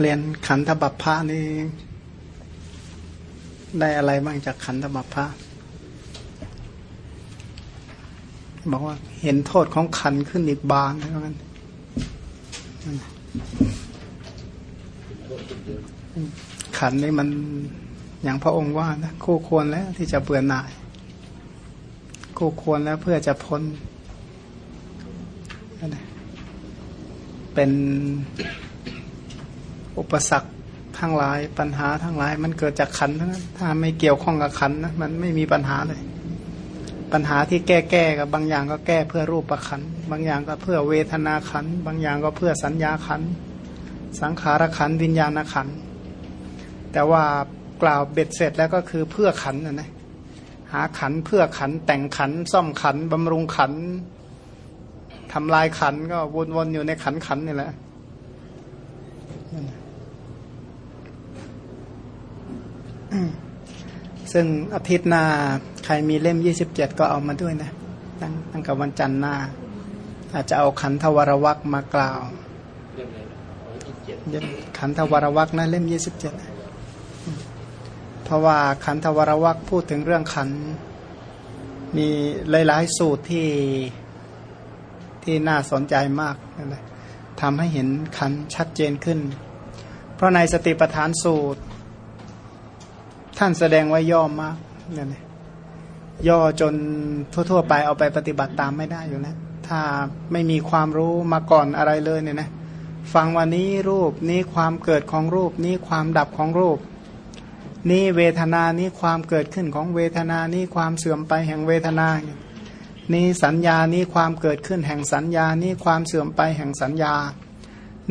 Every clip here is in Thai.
เรียนขันธบัพพะนี่ได้อะไรบ้างจากขันธบัพพะบอกว่าเห็นโทษของขันขึ้นอีกบานเท่านั้นขันนี่มันอย่างพระองค์ว่านะคู่ควรแล้วที่จะเบื่อหน่าย คู่ควรแล้วเพื่อจะพ้น เป็น อุปสรรคทั้งหลายปัญหาทั้งหลาย มันเกิดจากขันทั้งนั้นถ้าไม่เกี่ยวข้องกับขันนะมันไม่มีปัญหาเลย ปัญหาที่แก้แก้กับบางอย่างก็แก้เพื่อรูปประขันบางอย่างก็เพื่อเวทนาขันบางอย่างก็เพื่อสัญญาขันสังขารขันวิญญาณขันแต่ว่ากล่าวเบ็ดเสร็จแล้วก็คือเพื่อขันนะนะหาขันเพื่อขันแต่งขันซ่อมขันบำรุงขันทำลายขันก็วนๆอยู่ในขันขันนี่แหละ ซึ่งอาทิตย์หน้า ใครมีเล่มยี่สิบเจ็ดก็เอามาด้วยนะตั้งตั้งกับวันจันทร์หน้า อาจจะเอาขันธวรวักมากล่าวขันธวรวักนะเล่มยี่สิบเจ็ดเพราะว่าขันธวรวักพูดถึงเรื่องขันมีหลายๆสูตรที่ที่น่าสนใจมากนะทำให้เห็นขันชัดเจนขึ้น เพราะในสติปัฏฐานสูตร ท่านแสดงไว้ย่อมากเนี่ยนะย่อจนทั่ว ๆ ไปเอาไปปฏิบัติตามไม่ได้อยู่นะ ถ้าไม่มีความรู้มาก่อนอะไรเลยเนี่ยนะฟังวันนี้รูปนี้ความเกิดของรูปนี้ความดับของรูป นี้เวทนานี้ความเกิดขึ้นของเวทนานี้ความเสื่อมไปแห่งเวทนา นี้สัญญานี้ความเกิดขึ้นแห่งสัญญานี้ความเสื่อมไปแห่งสัญญา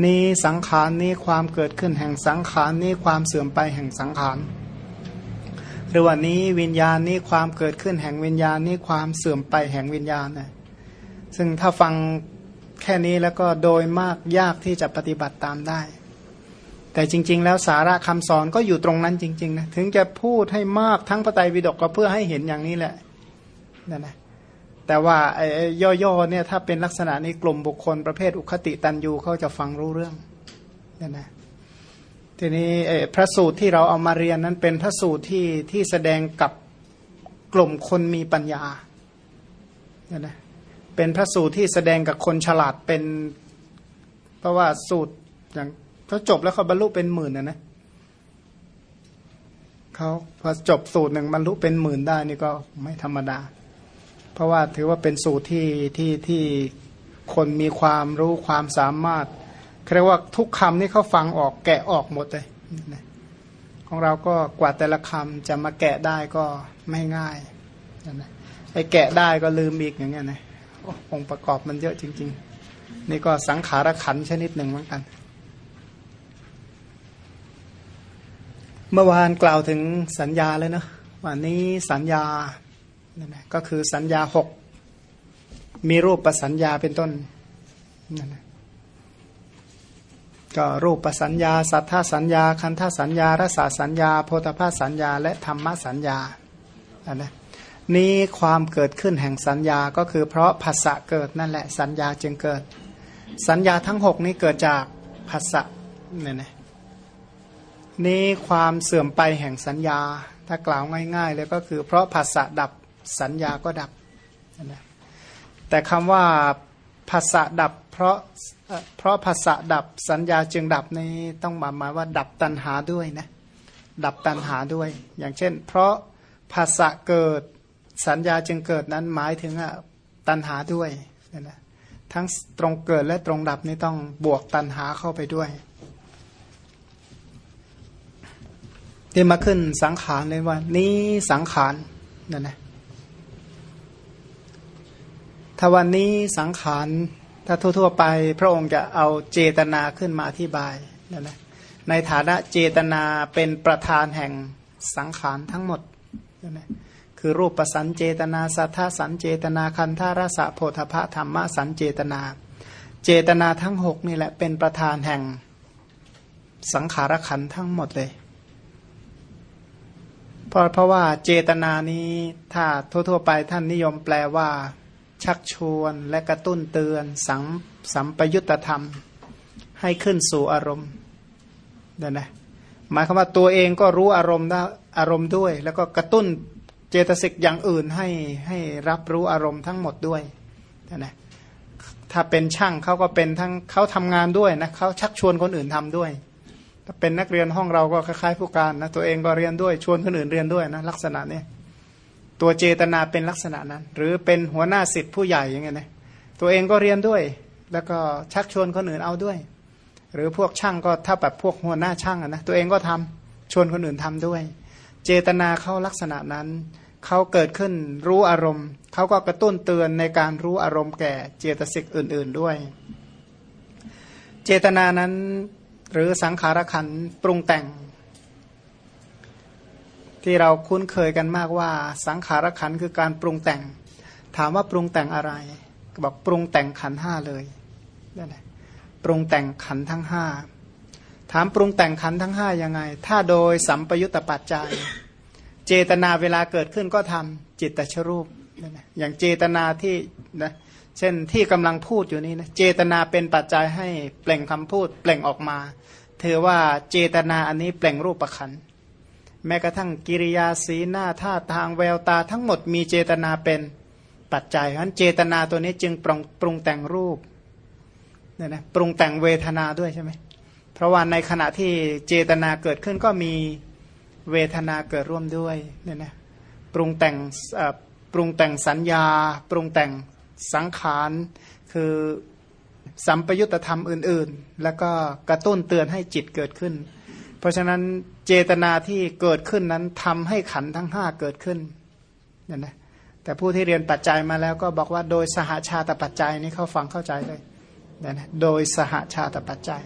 นี้สังขารนี้ความเกิดขึ้นแห่งสังขารนี้ความเสื่อมไปแห่งสังขาร รือว่านี้วิญญาณนี้ความเกิดขึ้นแห่งวิญญาณนี้ความเสื่อมไปแห่งวิญญาณนะซึ่งถ้าฟังแค่นี้แล้วก็โดยมากยากที่จะปฏิบัติตามได้ แต่จริง ๆ แล้วสาระคำสอนก็อยู่ตรงนั้นจริงๆนะถึงจะพูดให้มากทั้งพระไตรปิฎกก็เพื่อให้เห็นอย่างนี้แหละนั่นนะแต่ว่าไอ้ย่อๆเนี่ยถ้าเป็นลักษณะนี้กลุ่มบุคคลประเภทอุคติตันยูเขาจะฟังรู้เรื่องนั่นนะ ทีนี้พระสูตรที่เราเอามาเรียนนั้นเป็นพระสูตรที่ที่แสดงกับกลุ่มคนมีปัญญานั่นนะเป็นพระสูตรที่แสดงกับคนฉลาดเป็น เพราะว่าสูตรอย่างเขาจบแล้วเขาบรรลุเป็นหมื่นนะนะเขาพอจบสูตรหนึ่งบรรลุเป็นหมื่นได้นี่ก็ไม่ธรรมดา เพราะว่าถือว่าเป็นสูตรที่ที่ที่คนมีความรู้ความสามารถ เรียกว่าทุกคำนี่เขาฟังออกแกะออกหมดเลยของเราก็กว่าแต่ละคำจะมาแกะได้ก็ไม่ง่ายไอ้แกะได้ก็ลืมอีกอย่างเงี้ยนะองค์ประกอบมันเยอะจริง ๆ นี่ก็สังขารขันชนิดหนึ่งเหมือนกัน เมื่อวานกล่าวถึงสัญญาเลยเนาะวันนี้สัญญานั่นแหละก็คือสัญญาหกมีรูปประสัญญาเป็นต้นนั่นแหละ ก็รูปสัญญา สัทธาสัญญา คันธสัญญารสาสัญญา โพธภาสัญญา และธรรมสัญญาอันนะนี้ความเกิดขึ้นแห่งสัญญาก็คือเพราะภาษะเกิดนั่นแหละสัญญาจึงเกิด สัญญาทั้งหกนี้เกิดจากภาษะเนี่ยนะนี้ความเสื่อมไปแห่งสัญญา ถ้ากล่าวง่ายๆเลยก็คือ เพราะภาษะดับสัญญาก็ดับนะแต่คำว่าภาษะดับเพราะ เพราะภาษะดับสัญญาจึงดับในต้องหมายหมายว่า ดับตัณหาด้วยนะดับตัณหาด้วย อย่างเช่น เพราะภาษะเกิดสัญญาจึงเกิดนั้นหมายถึงตัณหาด้วยนะทั้งตรงเกิดและตรงดับนี่ต้องบวกตัณหาเข้าไปด้วยที่มาขึ้นสังขารเลยว่า นี้สังขารนั่นนะถ้าวันนี้สังขาร ถ้าทั่วๆไปพระองค์จะเอาเจตนาขึ้นมาอธิบายนั่นะในฐานะเจตนาเป็นประธานแห่งสังขารทั้งหมดนั่นนะคือรูปประสันเจตนาสัทธาสันเจตนาคันธารสะโพธพะธรรมะสันเจตนา เจตนาทั้งหกนี่แหละเป็นประธานแห่งสังขารขันทั้งหมดเลยเพราะเพราะว่าเจตนานี้ถ้าทั่วๆไปท่านนิยมแปลว่า ชักชวนและกระตุ้นเตือนสังสัมปยุตธรรม ให้ขึ้นสู่อารมณ์เดี๋ยนะหมายความว่าตัวเองก็รู้อารมณ์ได้อารมณ์ด้วย แล้วก็กระตุ้นเจตสิกอย่างอื่นให้ให้รับรู้อารมณ์ทั้งหมดด้วยนะถ้าเป็นช่างเขาก็เป็นทั้งเขาทำงานด้วยนะเขาชักชวนคนอื่นทำด้วย ถ้าเป็นนักเรียนห้องเราก็คล้ายๆผู้การนะตัวเองก็เรียนด้วยชวนคนอื่นเรียนด้วยนะลักษณะนี้ ตัวเจตนาเป็นลักษณะนั้น หรือเป็นหัวหน้าสิทธิ์ผู้ใหญ่ยังไงนะตัวเองก็เรียนด้วย แล้วก็ชักชวนคนอื่นเอาด้วย หรือพวกช่างก็ถ้าแบบพวกหัวหน้าช่างนะตัวเองก็ทำชวนคนอื่นทำด้วย เจตนาเขาลักษณะนั้นเขาเกิดขึ้นรู้อารมณ์เขาก็กระตุ้นเตือนในการรู้อารมณ์แก่เจตสิกอื่น ๆด้วย เจตนานั้นหรือสังขารขันปรุงแต่ง ที่เราคุ้นเคยกันมากว่าสังขารขันคือการปรุงแต่ง ถามว่าปรุงแต่งอะไรบอกปรุงแต่งขันห้าเลยนั่นแหละปรุงแต่งขันทั้งห้าถามปรุงแต่งขันทั้งห้ายังไง ถ้าโดยสัมปยุตตปัจจัย เจตนาเวลาเกิดขึ้นก็ทำจิตตชรูปนะอย่างเจตนาที่นะเช่นที่กำลังพูดอยู่นี้นะเจตนาเป็นปัจจัยให้เปล่งคำพูดเปล่งออกมาถือว่าเจตนาอันนี้เปล่งรูปประคัน แม้กระทั่งกิริยาสีหน้าท่าทางแววตาทั้งหมดมีเจตนาเป็นปัจจัยเพราะนั้นเจตนาตัวนี้จึงปรุงปรุงแต่งรูปเนี่ยนะปรุงแต่งเวทนาด้วยใช่ไหมเพราะว่าในขณะที่เจตนาเกิดขึ้นก็มีเวทนาเกิดร่วมด้วยเนี่ยนะปรุงแต่งปรุงแต่งสัญญา ปรุงแต่งสังขารคือสัมปยุตธรรมอื่น ๆ แล้วก็กระตุ้นเตือนให้จิตเกิดขึ้น เพราะฉะนั้น เจตนาที่เกิดขึ้นนั้นทำให้ขันทั้งห้าเกิดขึ้นเนี่ยนะแต่ผู้ที่เรียนปัจจัยมาแล้วก็บอกว่าโดยสหาชาตปัจจัยนี้เขาฟังเข้าใจเลยเนี่ยนะโดยสหาชาตปัจจัย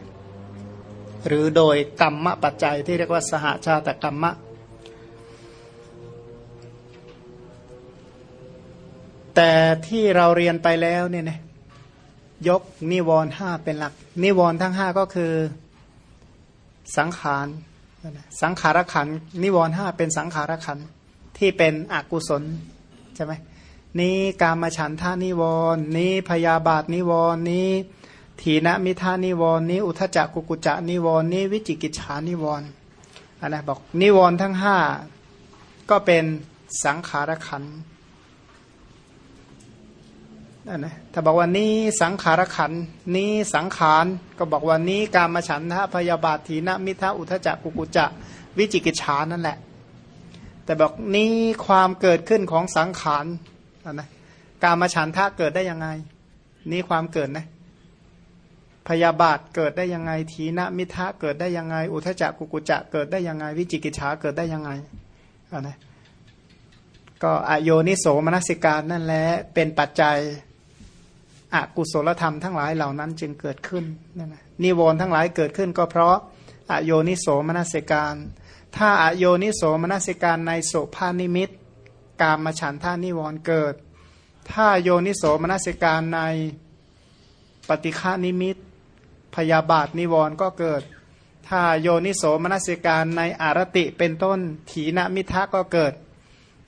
หรือโดยกรรมปัจจัยที่เรียกว่าสหชาตกรรมะแต่ที่เราเรียนไปแล้วเนี่ยนะยกนิวรณ์ห้าเป็นหลัก นิวรณ์ทั้งห้าก็คือสังขาร สังขารขันนิวรห้าเป็นสังขารขันที่เป็นอกุศลใช่ไหมนี้การมาฉันท่านิวรนี้พยาบาทนิวรนี้ทีนะมิทานิวรนี้อุทจักกุกุจะนิวรนี้วิจิกิจฉานิวรณ์อันนะบอกนิวรทั้งห้าก็เป็นสังขารขันธ์ นนะถ้าบอกว่านี้สังขารขันนี้สังขารก็บอกว่านี้การมาฉันทะพยาบาททีนมิทาอุทจักกุกุจะวิจิกิจฉานั่นแหละ แต่บอกนี้ความเกิดขึ้นของสังขารนนะการมาฉันทะเกิดได้ยังไง นี้ความเกิดนะพยาบาทเกิดได้ยังไงทีนมิทะเกิดได้ยังไง อุทจักกุกุจะเกิดได้ยังไง วิจิกิจฉาเกิดได้ยังไงนะก็อโยนิโสมนสิการนั่นแหละเป็นปัจจัย อกุศลธรรมทั้งหลายเหล่านั้นจึงเกิดขึ้นนั่นนะนิวรณ์ทั้งหลายเกิดขึ้นก็เพราะอโยนิโสมนสิการ ถ้าอโยนิโสมนสิการในโสภานิมิต กามมาฉันท่านิวรณ์เกิด ถ้าโยนิโสมนสิการในปฏิฆานิมิต พยาบาทนิวรณ์ก็เกิด ถ้าโยนิโสมนสิการในอารติเป็นต้นถีนมิทะก็เกิด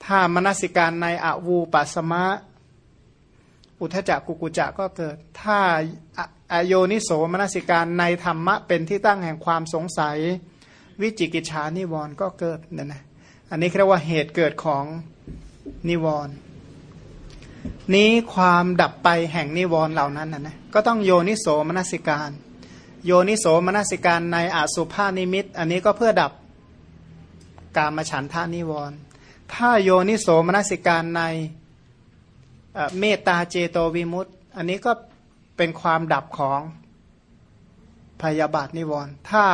ถ้ามนสิการในอวูปัสมะ อุทจักกุกุจักก็เกิด ถ้าอโยนิโสมนสิการในธรรมะเป็นที่ตั้งแห่งความสงสัย วิจิกิจฉานิวรณ์ก็เกิดนั่นนะอันนี้เรียกว่าเหตุเกิดของนิวรณ์นี้ความดับไปแห่งนิวรณ์เหล่านั้นนะนะก็ต้องโยนิโสมนสิการ โยนิโสมนสิการในอาสุภานิมิต อันนี้ก็เพื่อดับกามฉันทานิวรณ์ถ้าโยนิโสมนสิการใน เมตตาเจโตวิมุตต์อันนี้ก็เป็นความดับของพยาบาทนิวรณ์ถ้า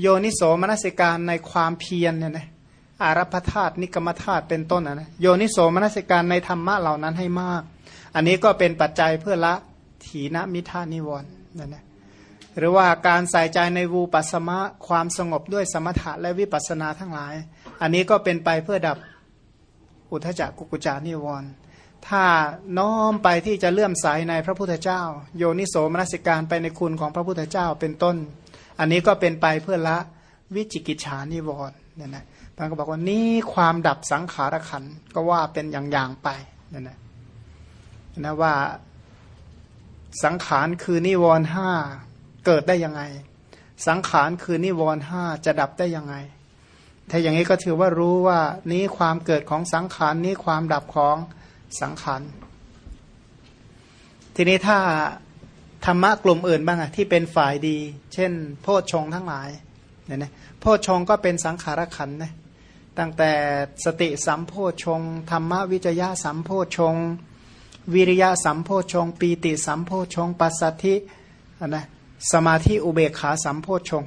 โยนิโสมนสิการในความเพียรเนี่ยนะอารัพธาตุนิกรรมธาตุเป็นต้นนะโยนิโสมนสิการในธรรมะเหล่านั้นให้มาก อันนี้ก็เป็นปัจจัยเพื่อละถีนมิธานิวรณ์นั่นนะหรือว่าการใส่ใจในวูปัสมะความสงบด้วยสมถะและวิปัสสนาทั้งหลาย อันนี้ก็เป็นไปเพื่อดับอุทจักกุกุจานิวรณ์ ถ้าน้อมไปที่จะเลื่อมใสในพระพุทธเจ้า โยนิโสมนสิการไปในคุณของพระพุทธเจ้าเป็นต้น อันนี้ก็เป็นไปเพื่อละวิจิกิจฉานิวรณ์เนี่ยนะท่านก็บอกว่านี่ความดับสังขารขันก็ว่าเป็นอย่างๆไปเนี่ยนะนะว่าสังขารคือนิวรณ์ห้าเกิดได้ยังไง สังขารคือนิวรณ์ห้าจะดับได้ยังไง ถ้าอย่างนี้ก็ถือว่ารู้ว่านี้ความเกิดของสังขารนี้ความดับของ สังขาร ทีนี้ถ้าธรรมะกลุ่มอื่นบ้างอะที่เป็นฝ่ายดี เช่น โพชฌงทั้งหลายเนี่ยนะโพชฌงก็เป็นสังขารขันนะตั้งแต่สติสัมโพชฌงธรรมวิจยะสัมโพชฌงวิริยะสัมโพชฌงปีติสัมโพชฌงปัสสัทธินะสมาธิอุเบกขาสัมโพชฌง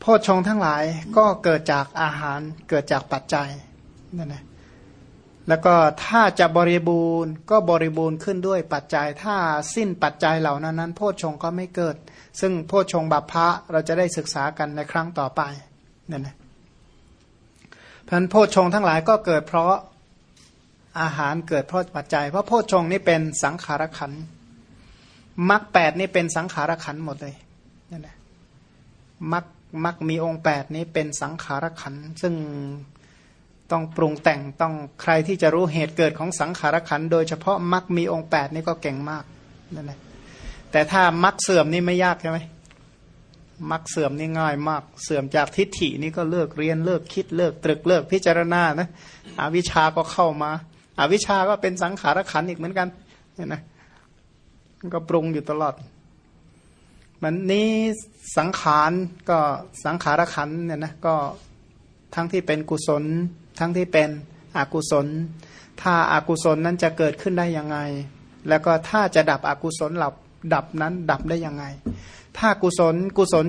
โพชฌงทั้งหลายก็เกิดจากอาหารเกิดจากปัจจัยนั่นนะ แล้วก็ถ้าจะบริบูรณ์ก็บริบูรณ์ขึ้นด้วยปัจจัย ถ้าสิ้นปัจจัยเหล่านั้นนั้นโพชฌงก็ไม่เกิด ซึ่งโพชฌงบัพพะเราจะได้ศึกษากันในครั้งต่อไปนั่นนะพันโพชฌงทั้งหลายก็เกิดเพราะอาหารเกิดเพราะปัจจัย เพราะโพชฌงนี่เป็นสังขารขันมรรคแปดนี่เป็นสังขารขันหมดเลยนั่นแหละมรรคมรรคมีองค์แปดนี้เป็นสังขารขันซึ่ง ต้องปรุงแต่งต้องใครที่จะรู้เหตุเกิดของสังขารขันโดยเฉพาะมรรคมีองค์แปดนี่ก็เก่งมากนั่นแหละแต่ถ้ามรรคเสื่อมนี่ไม่ยากใช่ไหมมรรคเสื่อมนี่ง่ายมาก เสื่อมจากทิฏฐินี่ก็เลิกเรียนเลิกคิดเลิกตรึกเลิกพิจารณานะอวิชาก็เข้ามาอาวิชาก็เป็นสังขารขันอีกเหมือนกันเห็นไหมก็ปรุงอยู่ตลอด มันนี้สังขารก็สังขารขันเนี่ยนะก็ทั้งที่เป็นกุศล ทั้งที่เป็นอกุศล ถ้าอากุศลนั้นจะเกิดขึ้นได้ยังไง แล้วก็ถ้าจะดับอกุศลหลับดับนั้นดับได้ยังไง ถ้ากุศลกุศล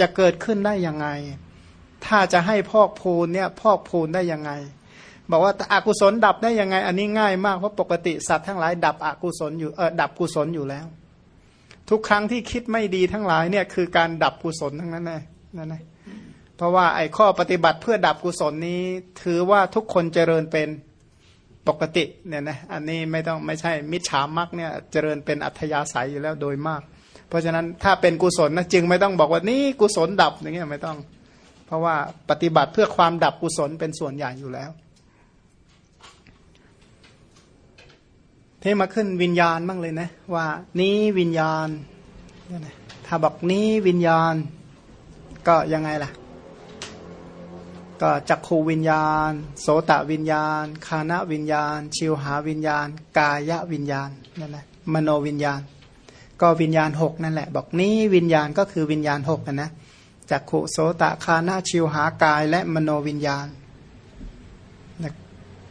จะเกิดขึ้นได้ยังไง ถ้าจะให้พอกพูนเนี่ยพอกพูนได้ยังไง บอกว่าอกุศลดับได้ยังไง อันนี้ง่ายมากเพราะปกติสัตว์ทั้งหลาย ดับอกุศลอยู่เออดับกุศลอยู่แล้ว ทุกครั้งที่คิดไม่ดีทั้งหลายเนี่ยคือการดับกุศลทั้งนั้นเลยนั่นเอง เพราะว่าไอ้ข้อปฏิบัติเพื่อดับกุศลนี้ ถือว่าทุกคนเจริญเป็นปกติเนี่ยนะอันนี้ไม่ต้องไม่ใช่มิจฉามักเนี่ยเจริญเป็นอัธยาศัยอยู่แล้วโดยมาก เพราะฉะนั้นถ้าเป็นกุศลนะจึงไม่ต้องบอกว่านี่กุศลดับอย่างเงี้ยไม่ต้อง เพราะว่าปฏิบัติเพื่อความดับกุศลเป็นส่วนใหญ่อยู่แล้วเทมาขึ้นวิญญาณบ้างเลยนะว่านี้วิญญาณถ้าบอกนี้วิญญาณ ก็ยังไงล่ะ ก็จักขูวิญญาณ โสตวิญญาณ คานวิญญาณ ชิวหาวิญญาณ กายวิญญาณนั่นแหละมโนวิญญาณ ก็วิญญาณหกนั่นแหละ บอกนี้วิญญาณก็คือวิญญาณหกนะจักขุโสตคานาชิวหากายและมโนวิญญาณ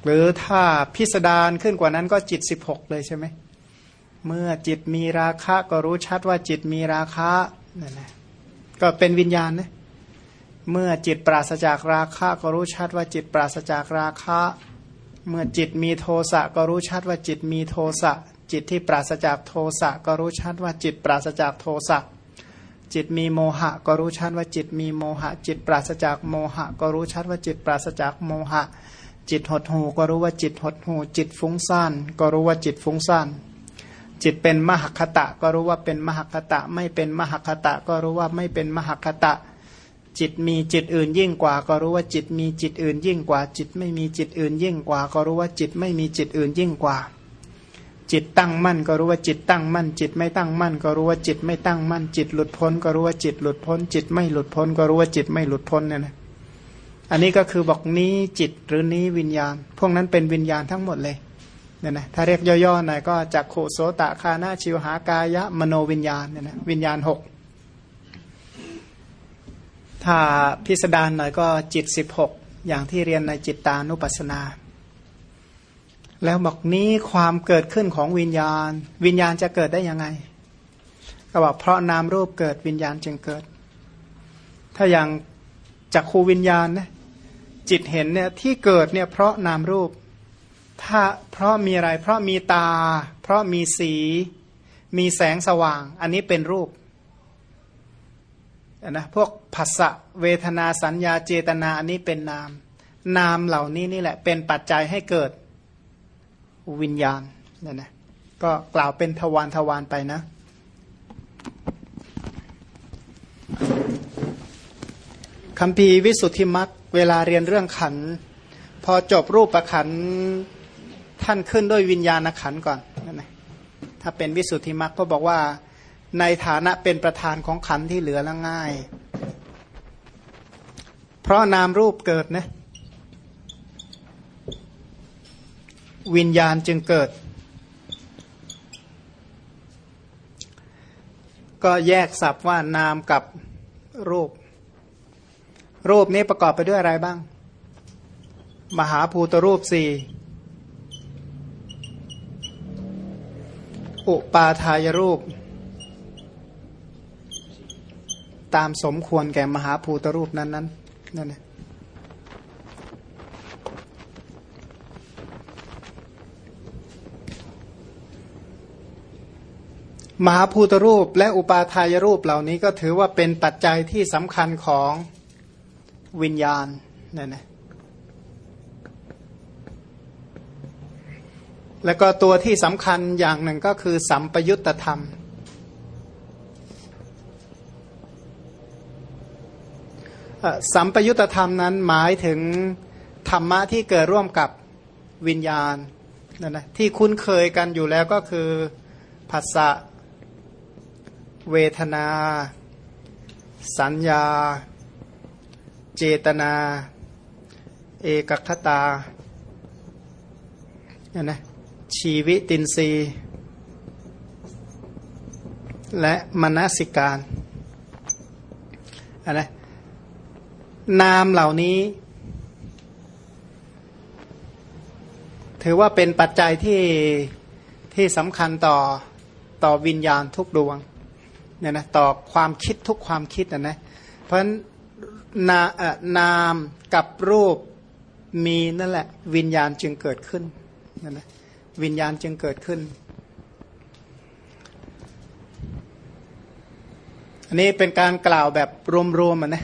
หรือถ้าพิสดารขึ้นกว่านั้นก็จิตสิบหกเลยใช่ไหมเมื่อจิตมีราคะก็รู้ชัดว่าจิตมีราคะนั่นแหละก็เป็นวิญญาณนะ เมื่อจิตปราศจากราคะก็รู้ชัดว่าจิตปราศจากราคะ เมื่อจิตมีโทสะก็รู้ชัดว่าจิตมีโทสะ จิตที่ปราศจากโทสะก็รู้ชัดว่าจิตปราศจากโทสะ จิตมีโมหะก็รู้ชัดว่าจิตมีโมหะ จิตปราศจากโมหะ ก็รู้ชัดว่าจิตปราศจากโมหะ จิตหดหูก็รู้ว่าจิตหดหูจิตฟุ้งซ่านก็รู้ว่าจิตฟุ้งซ่านจิตเป็นมหคตะก็รู้ว่าเป็นมหคตะ ไม่เป็นมหคตะ ก็รู้ว่าไม่เป็นมหคตะ จิตมีจิตอื่นยิ่งกว่า ก็รู้ว่าจิตมีจิตอื่นยิ่งกว่า จิตไม่มีจิตอื่นยิ่งกว่า ก็รู้ว่าจิตไม่มีจิตอื่นยิ่งกว่า จิตตั้งมั่นก็รู้ว่าจิตตั้งมั่น จิตไม่ตั้งมั่น ก็รู้ว่าจิตไม่ตั้งมั่น จิตหลุดพ้น ก็รู้ว่าจิตหลุดพ้น จิตไม่หลุดพ้น ก็รู้ว่าจิตไม่หลุดพ้นเนี่ยนะอันนี้ก็คือบอกนี้จิตหรือนี้วิญญาณ พวกนั้นเป็นวิญญาณทั้งหมดเลยเนี่ยนะถ้าเรียกย่อๆหน่อยก็จากโคโสตะคานาชิวหากายะมโนวิญญาณเนี่ยนะวิญญาณหก ถ้าพิสดารหน่อยก็จิตสิบหกอย่างที่เรียนในจิตตานุปัสสนา แล้วบอกนี้ความเกิดขึ้นของวิญญาณ วิญญาณจะเกิดได้ยังไง ก็บอกเพราะนามรูปเกิดวิญญาณจึงเกิด ถ้าอย่างจากครูวิญญาณนะจิตเห็นเนี่ยที่เกิดเนี่ยเพราะนามรูป ถ้าเพราะมีอะไร เพราะมีตา เพราะมีสี มีแสงสว่าง อันนี้เป็นรูป นะพวกผัสสะเวทนาสัญญาเจตนาอันนี้เป็นนาม นามเหล่านี้นี่แหละ เป็นปัจจัยให้เกิดวิญญาณเนี่ยนะก็กล่าวเป็นทวารทวารไปนะคำพีวิสุทธิมักเวลาเรียนเรื่องขัน พอจบรูปประขันท่านขึ้นด้วยวิญญาณขันก่อนนั่นไงถ้าเป็นวิสุทธิมักก็บอกว่า ในฐานะเป็นประธานของขันที่เหลือแล้วง่าย เพราะนามรูปเกิดนะวิญญาณจึงเกิด ก็แยกสับว่านามกับรูป รูปนี้ประกอบไปด้วยอะไรบ้าง มหาภูตรูปสี่อุปาทายรูป ตามสมควรแก่มหาภูตรูปนั้นนั้นนั่นนะมหาภูตรูปและอุปาทายรูปเหล่านี้ก็ถือว่าเป็นปัจจัยที่สำคัญของวิญญาณนั่นนะแล้วก็ตัวที่สำคัญอย่างหนึ่งก็คือสัมปยุตธรรม สัมปยุตธรรมนั้นหมายถึงธรรมะที่เกิดร่วมกับวิญญาณนั่นนะที่คุ้นเคยกันอยู่แล้วก็คือภาษะเวทนา สัญญา เจตนา เอกคตาเนี่ยนะชีวิตินทรีย์และมนสิการอันนะ นามเหล่านี้ ถือว่าเป็นปัจจัยที่ที่สำคัญต่อต่อวิญญาณทุกดวงเนี่ยนะต่อความคิดทุกความคิดนะนะเพราะฉะนั้นานามกับรูปมีนั่นแหละ วิญญาณจึงเกิดขึ้นนั่นนะวิญญาณจึงเกิดขึ้น อันนี้เป็นการกล่าวแบบรวมๆนะ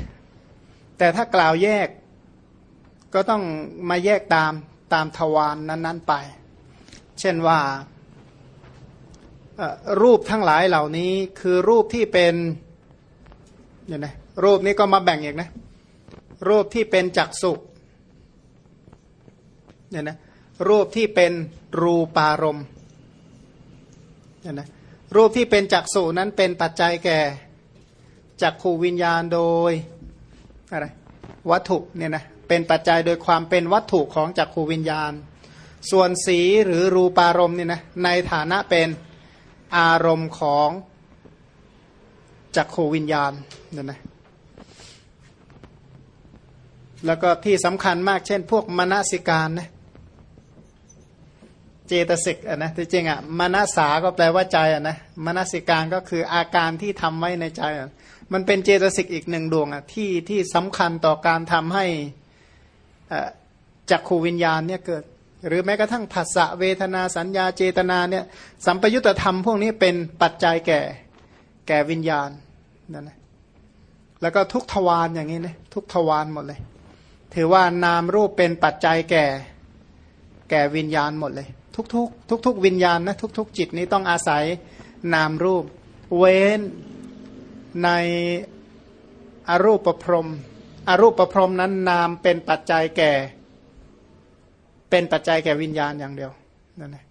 แต่ถ้ากล่าวแยกก็ต้องมาแยกตามตามทวารนนั้น ๆไป เช่นว่ารูปทั้งหลายเหล่านี้คือรูปที่เป็นเนี่ยนะรูปนี้ก็มาแบ่งอีกนะ รูปที่เป็นจักสุเนี่ยนะรูปที่เป็นรูปารมณ์เนี่ยนะรูปที่เป็นจักสุนั้นเป็นปัจจัยแก่จักขูวิญญาณโดย อะไรวัตถุเนี่ยนะเป็นปัจจัยโดยความเป็นวัตถุของจักขูวิญญาณ ส่วนสีหรือรูปารมณ์เนี่ยนะในฐานะเป็นอารมณ์ของจักขูวิญญาณนั่นนะแล้วก็ที่สำคัญมากเช่น พวกมนสิการนะเจตสิกอะนะจริงอะมนสาก็แปลว่าใจอะนะมนสิการก็คืออาการที่ทำไว้ในใจอะ มันเป็นเจตสิกอีกหนึ่งดวงอะที่ที่สำคัญต่อการทำให้จักขูวิญญาณเนี่ยเกิด หรือแม้กระทั่งผัสสะเวทนาสัญญาเจตนาเนี่ยสัมปยุตธรรมพวกนี้เป็นปัจจัยแก่แก่วิญญาณนั่นนะแล้วก็ทุกทวารอย่างนี้นะทุกทวารหมดเลย ถือว่านามรูปเป็นปัจจัยแก่แก่วิญญาณหมดเลย ทุกทุกทุกทุกวิญญาณนะทุกทุกจิตนี้ต้องอาศัยนามรูป เว้น ในอรูปประพรมอรูปประพรมนั้นนามเป็นปัจจัยแก่ เป็นปัจจัยแก่วิญญาณอย่างเดียวนั่นแหละ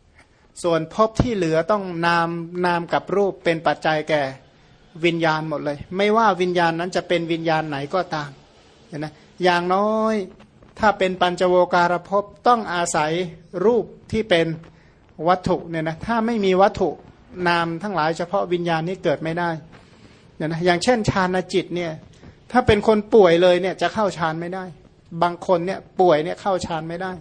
ส่วนภพที่เหลือต้องนามนามกับรูปเป็นปัจจัยแก่วิญญาณหมดเลย ไม่ว่าวิญญาณนั้นจะเป็นวิญญาณไหนก็ตามเห็นไหมอย่างน้อยถ้าเป็นปัญจโวการภพต้องอาศัยรูปที่เป็นวัตถุเนี่ยนะถ้าไม่มีวัตถุนามทั้งหลายเฉพาะวิญญาณนี้เกิดไม่ได้ เนี่ยนะอย่างเช่นฌานจิตเนี่ย ถ้าเป็นคนป่วยเลยเนี่ยจะเข้าฌานไม่ได้ บางคนเนี่ยป่วยเนี่ยเข้าฌานไม่ได้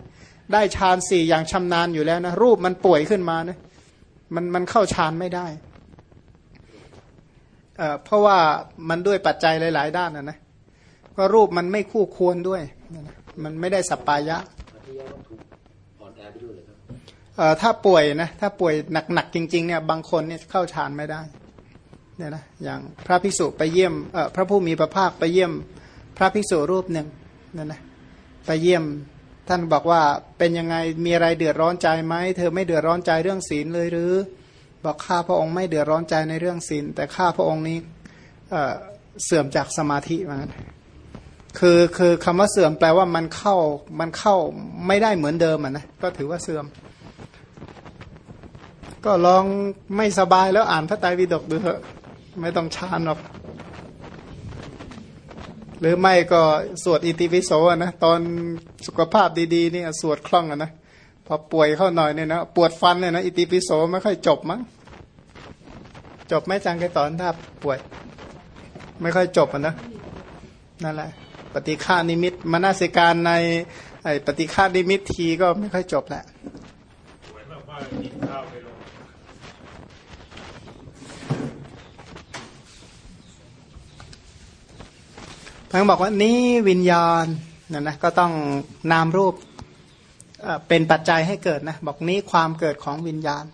ได้ฌานสี่อย่างชำนาญอยู่แล้วนะรูปมันป่วยขึ้นมานะมันมันเข้าฌานไม่ได้เอ่อเพราะว่ามันด้วยปัจจัยหลาย ๆ ด้านนะนะก็รูปมันไม่คู่ควรด้วย มันไม่ได้สัปปายะถ้าป่วยนะถ้าป่วยหนักๆจริง ๆ เนี่ย บางคนเนี่ยเข้าฌานไม่ได้ เนี่ยนะอย่างพระภิกษุไปเยี่ยมเอ่อพระผู้มีพระภาคไปเยี่ยมพระภิกษุรูปหนึ่งนั่นนะไปเยี่ยมท่านบอกว่าเป็นยังไงมีอะไรเดือดร้อนใจไหมเธอไม่เดือดร้อนใจเรื่องศีลเลยหรือ บอกข้าพระองค์ไม่เดือดร้อนใจในเรื่องศีลแต่ข้าพระองค์นี้เสื่อมจากสมาธิมาคือคือคำว่าเสื่อมแปลว่ามันเข้ามันเข้าไม่ได้เหมือนเดิมอะนะก็ถือว่าเสื่อม ก็ลองไม่สบายแล้วอ่านพระไตรปิฎกดูเถอะ ไม่ต้องชานหรอก หรือไม่ก็สวดอิติปิโสนะตอนสุขภาพดีๆนี่สวดคล่องอะนะพอป่วยเข้าหน่อยเนี่ยนะปวดฟันเนี่ยนะอิติปิโสไม่ค่อยจบมั้งจบไม่จังไกตอนถ้าป่วย ไม่ค่อยจบอะนะนั่นแหละ ปฏิฆานิมิตมนาสิการในไอ้ปฏิฆานิมิตทีก็ไม่ค่อยจบแหละ เหมือนแบบว่ากินข้าวไปลง พังบอกว่านี้วิญญาณนะนะก็ต้องนามรูปเป็นปัจจัยให้เกิดนะบอกนี้ความเกิดของวิญญาณ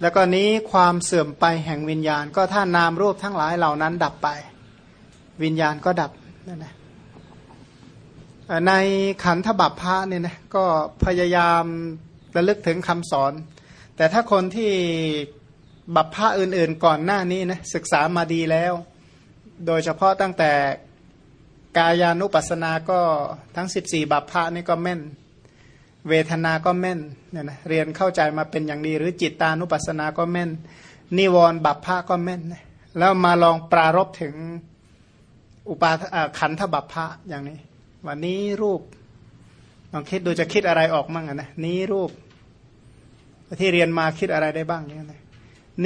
แล้วก็นี้ความเสื่อมไปแห่งวิญญาณ ก็ถ้านามรูปทั้งหลายเหล่านั้นดับไป วิญญาณก็ดับนั่นนะในขันธบัพพะเนี่ยนะก็พยายามระลึกถึงคำสอน แต่ถ้าคนที่บัพพะอื่นๆก่อนหน้านี้นะศึกษามาดีแล้ว โดยเฉพาะตั้งแต่กายานุปัสสนาก็ทั้ง 14 บัพพะนี่ก็แม่น เวทนาก็แม่นเนี่ยนะเรียนเข้าใจมาเป็นอย่างดี หรือจิตตานุปัสสนาก็แม่น นิวรณ์บัพพะก็แม่น แล้วมาลองปรารบถึงอุปาขันธบัพพะอย่างนี้ วันนี้รูปลองคิดดูจะคิดอะไรออกมั่งนะนี้รูป ที่เรียนมาคิดอะไรได้บ้างเนี่ยนะ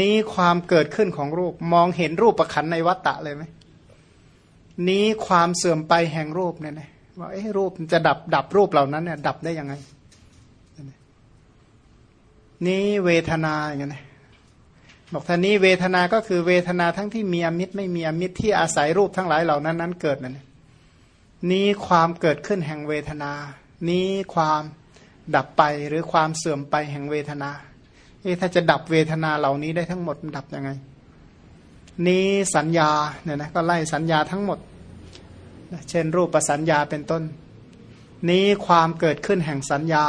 นี้ความเกิดขึ้นของรูปมองเห็นรูปประคันในวัตตะเลยไหม นี้ความเสื่อมไปแห่งรูปเนี่ยนะว่าเอ๊ะรูปจะดับดับรูปเหล่านั้นเนี่ยดับได้ยังไง นี้เวทนาอย่างเงี้ยบอกท่านี้เวทนาก็คือเวทนาทั้งที่มีอมิตรไม่มีอมิตรที่อาศัยรูปทั้งหลายเหล่านั้นนั้นเกิดนั่นนะนี้ความเกิดขึ้นแห่งเวทนา นี้ความดับไปหรือความเสื่อมไปแห่งเวทนาเอ๊ะถ้าจะดับเวทนาเหล่านี้ได้ทั้งหมดดับยังไง นี้สัญญาเนี่ยนะก็ไล่สัญญาทั้งหมด เช่นรูปประสัญญาเป็นต้น นี้ความเกิดขึ้นแห่งสัญญา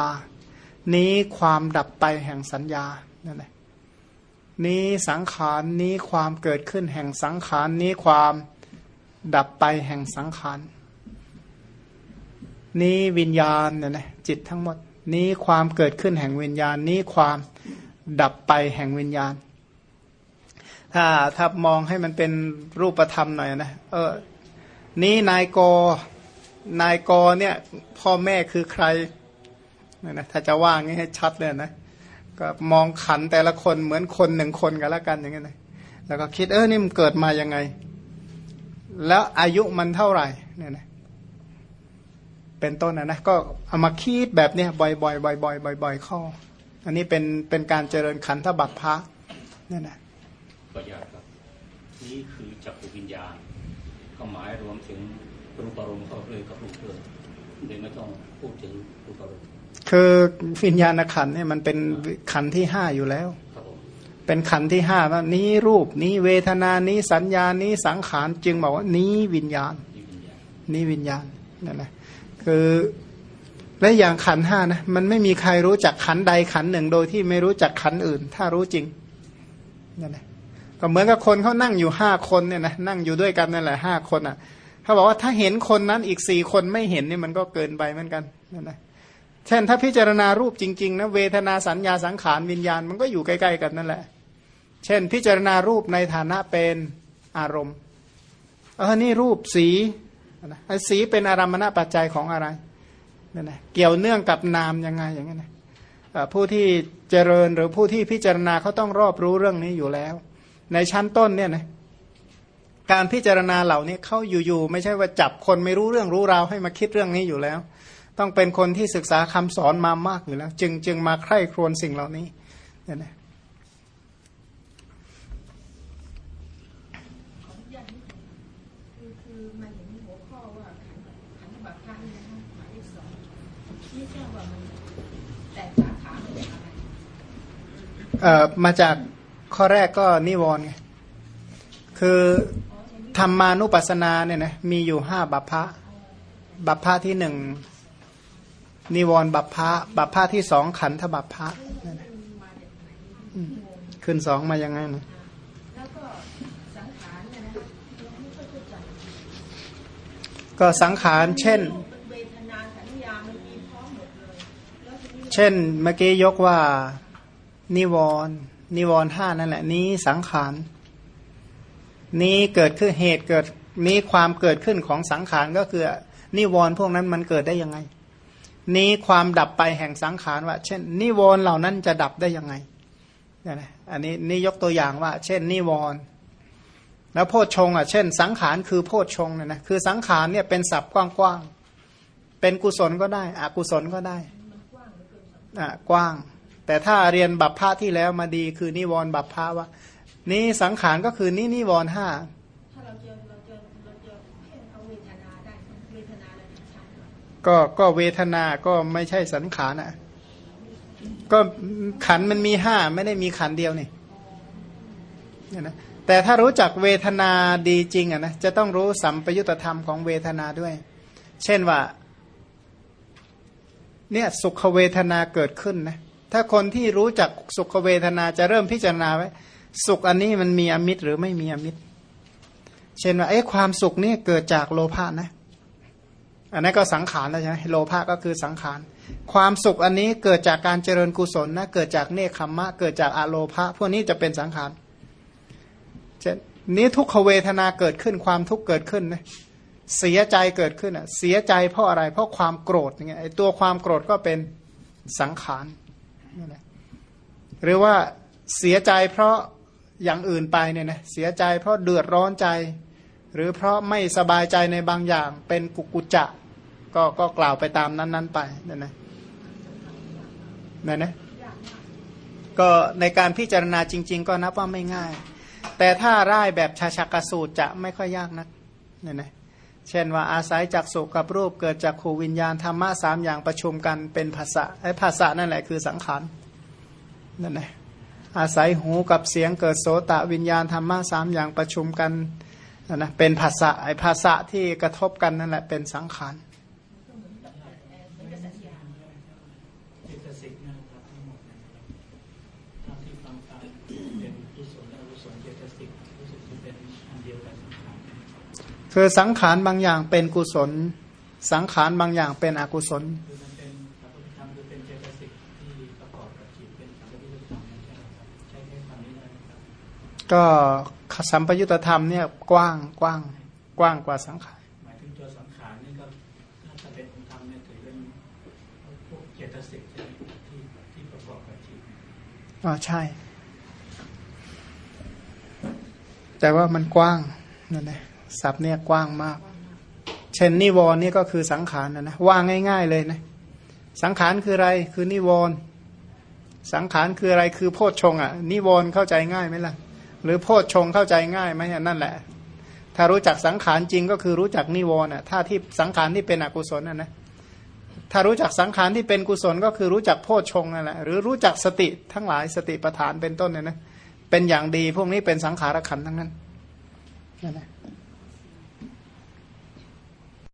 นี้ความดับไปแห่งสัญญานั่นแหละนี้สังขารนี้ความเกิดขึ้นแห่งสังขารนี้ความดับไปแห่งสังขารนี้วิญญาณเนี่ยนะจิตทั้งหมด นี้ความเกิดขึ้นแห่งวิญญาณ นี้ความดับไปแห่งวิญญาณ ถ้าถ้ามองให้มันเป็นรูปธรรมหน่อยนะเออนี้นายกนายกเนี่ยพ่อแม่คือใครนะนะถ้าจะว่างี้ให้ชัดเลยนะก็มองขันแต่ละคนเหมือนคนหนึ่งคนกันแล้วกันอย่างเงี้ยนะแล้วก็คิดเออนี่มันเกิดมายังไง แล้วอายุมันเท่าไหร่เนี่ยนะเป็นต้นนะนะก็เอามาคิดแบบเนี้ยบ่อยๆบ่อยๆบ่อยๆบ่อยๆเข้าอันนี้เป็นเป็นการเจริญขันธบัตรพระเนี่ยนะ ก็ยากครับ นี่คือจักรวิญญาณก็หมายรวมถึงรูปารมณ์เข้าเลยกับรูปเรื่องโดยไม่ต้องพูดถึงรูปารมณ์คือวิญญาณขันธ์เนี่ยมันเป็นขันธ์ที่ห้าอยู่แล้วครับผมเป็นขันธ์ที่ห้าว่านี้รูปนี้เวทนานี้สัญญานี้สังขารจึงบอกว่านี้วิญญาณ นี่วิญญาณนี่วิญญาณนั่นแหละคือและอย่างขันธ์ห้านะมันไม่มีใครรู้จักขันธ์ใดขันธ์หนึ่งโดยที่ไม่รู้จักขันธ์อื่น ถ้ารู้จริงนั่นแหละ ก็เหมือนกับคนเขานั่งอยู่ห้าคนเนี่ยนะนั่งอยู่ด้วยกันนั่นแหละห้าคนอะเขาบอกว่าถ้าเห็นคนนั้นอีกสี่คนไม่เห็นนี่มันก็เกินไปเหมือนกันนั่นแหละเช่นถ้าพิจารณารูปจริงๆนะเวทนาสัญญาสังขารวิญญาณมันก็อยู่ใกล้ ๆ กันนั่นแหละ เช่นพิจารณารูปในฐานะเป็นอารมณ์เออนี่รูปสีนะสีเป็นอารมณปัจจัยของอะไรนั่นนะเกี่ยวเนื่องกับนามยังไงอย่างนี้นนะผู้ที่เจริญหรือผู้ที่พิจารณาเขาต้องรอบรู้เรื่องนี้อยู่แล้ว ในชั้นต้นเนี่ยนะการพิจารณาเหล่านี้เขาอยู่ๆไม่ใช่ว่าจับคนไม่รู้เรื่องรู้ราวให้มาคิดเรื่องนี้อยู่แล้ว ต้องเป็นคนที่ศึกษาคำสอนมามากอยู่แล้ว จึงจึงมาใคร่ครวญสิ่งเหล่านี้เนี่ยนะขออนุญาตนิดหนึ่งคือคือมาเห็นหัวข้อว่าขันขันธบัตรพระเนี่ยนะหมายเลขสองไม่ทราบว่ามันแตกสาขามาจาก ข้อแรกก็นิวรณ์คือธรรมานุปัสสนาเนี่ยนะมีอยู่ห้าบัพพะบัพพะที่หนึ่งนิวรณ์บัพพะบัพพะที่สองขันธบัพพะขึ้นสองมายังไงนะก็สังขารเนี่ยนะเราไม่ค่อยเข้าใจก็สังขารเช่นเวทนาสัญญามันมีพร้อมหมดเลยแล้วทีนี้เช่นเมื่อกี้ยกว่านิวรณ์ นิวรณ์ห้านั่นแหละ นี้สังขาร นี้เกิดขึ้นเหตุเกิดนี้ความเกิดขึ้นของสังขารก็คือ นิวรณ์พวกนั้นมันเกิดได้ยังไง นี้ความดับไปแห่งสังขารว่า เช่น นิวรณ์เหล่านั้นจะดับได้ยังไงนะอันนี้นี่ยกตัวอย่างว่า เช่น นิวรณ์แล้วโพชฌงอะเช่น สังขารคือโพชฌงเนี่ยนะคือสังขารเนี่ยเป็นศัพท์กว้างๆเป็นกุศลก็ได้อกุศลก็ได้อะกว้าง แต่ถ้าเรียนบัพพะที่แล้วมาดีคือนิวรณ์บัพพะว่านี่สังขารก็คือนี่นิวรณ์ห้าก็ก็เวทนาก็ไม่ใช่สังขารอะก็ขันมันมีห้าไม่ได้มีขันเดียวนี่เนี่ยนะแต่ถ้ารู้จักเวทนาดีจริงอะนะจะต้องรู้สัมปยุตธรรมของเวทนาด้วย เช่นว่า เนี่ยสุขเวทนาเกิดขึ้นนะ ถ้าคนที่รู้จักสุขเวทนาจะเริ่มพิจารณาไว้ สุขอันนี้มันมีอมิตรหรือไม่มีอมิตร เช่นว่าเอ๊ะความสุขนี่เกิดจากโลภะนะ อันนั้นก็สังขารแล้วใช่ไหมโลภะก็คือสังขาร ความสุขอันนี้เกิดจากการเจริญกุศลนะ เกิดจากเนคขมมะ เกิดจากอะโลภะพวกนี้จะเป็นสังขารเช่นนี้ทุกขเวทนาเกิดขึ้นความทุกข์เกิดขึ้นนะเสียใจเกิดขึ้นอะเสียใจเพราะอะไรเพราะความโกรธอย่างเงี้ยไอ้ตัวความโกรธก็เป็นสังขาร นี่แหละหรือว่าเสียใจเพราะอย่างอื่นไปเนี่ยนะเสียใจเพราะเดือดร้อนใจ หรือเพราะไม่สบายใจในบางอย่างเป็นกุกุจะ ก็ก็กล่าวไปตามนั้น ๆ ไปเนั่นนะเนั่นนะก็ในการพิจารณาจริง ๆ ก็นับว่าไม่ง่าย แต่ถ้าร่ายแบบชาชักสูตรจะไม่ค่อยยากนักเนั่นนะ เช่นว่าอาศัยจากสุกับรูปเกิดจากขูวิญญาณธรรมะสามอย่างประชุมกันเป็นภาษาไอ้ภาษานั่นแหละคือสังขารนั่นนะอาศัยหูกับเสียงเกิดโสตะวิญญาณธรรมะสามอย่างประชุมกันนั่นนะเป็นภาษาไอ้ภาษาที่กระทบกันนั่นแหละเป็นสังขาร เจตสิกนะครับทั้งหมดนะครับถ้าที่ฟังตามเป็นกุศลและอกุศลเจตสิกรู้สึกจะเป็นอันเดียวกันสังขาร คือสังขารบางอย่างเป็นกุศล สังขารบางอย่างเป็นอกุศลคือมันเป็นสัพพุทธธรรมคือเป็นเจตสิกที่ประกอบกับจิตเป็นสัพพุทธธรรมใช่ไหมครับใช้แค่คำนี้ได้ไหมครับก็สัมปยุตธรรมเนี่ยกว้างกว้างกว้างกว่าสังขารหมายถึงตัวสังขารนี่ก็ถ้าจะเป็นองค์ธรรมเนี่ยถือเป็นพวกเจตสิกใช่ไหมที่ที่ประกอบกับจิตอ๋อใช่ แต่ว่ามันกว้างนั่นแหละ ศัพท์เนี่ยกว้างมาก เช่นนิวรณ์นี่ก็คือสังขารนะนะว่าง่าย ๆเลยนะสังขารคืออะไรคือนิวรณ์สังขารคืออะไรคือโพชฌงอะ นิวรณ์เข้าใจง่ายไหมล่ะ หรือโพชฌงเข้าใจง่ายไหมนั่นแหละ ถ้ารู้จักสังขารจริงก็คือรู้จักนิวรณ์อะถ้าที่สังขารที่เป็นอกุศลน่ะนะถ้ารู้จักสังขารที่เป็นกุศลก็คือรู้จักโพชฌงนั่นแหละหรือรู้จักสติทั้งหลายสติปัฏฐานเป็นต้นเนี่ยนะเป็นอย่างดีพวกนี้เป็นสังขารขันทั้งนั้นนั่นแหละ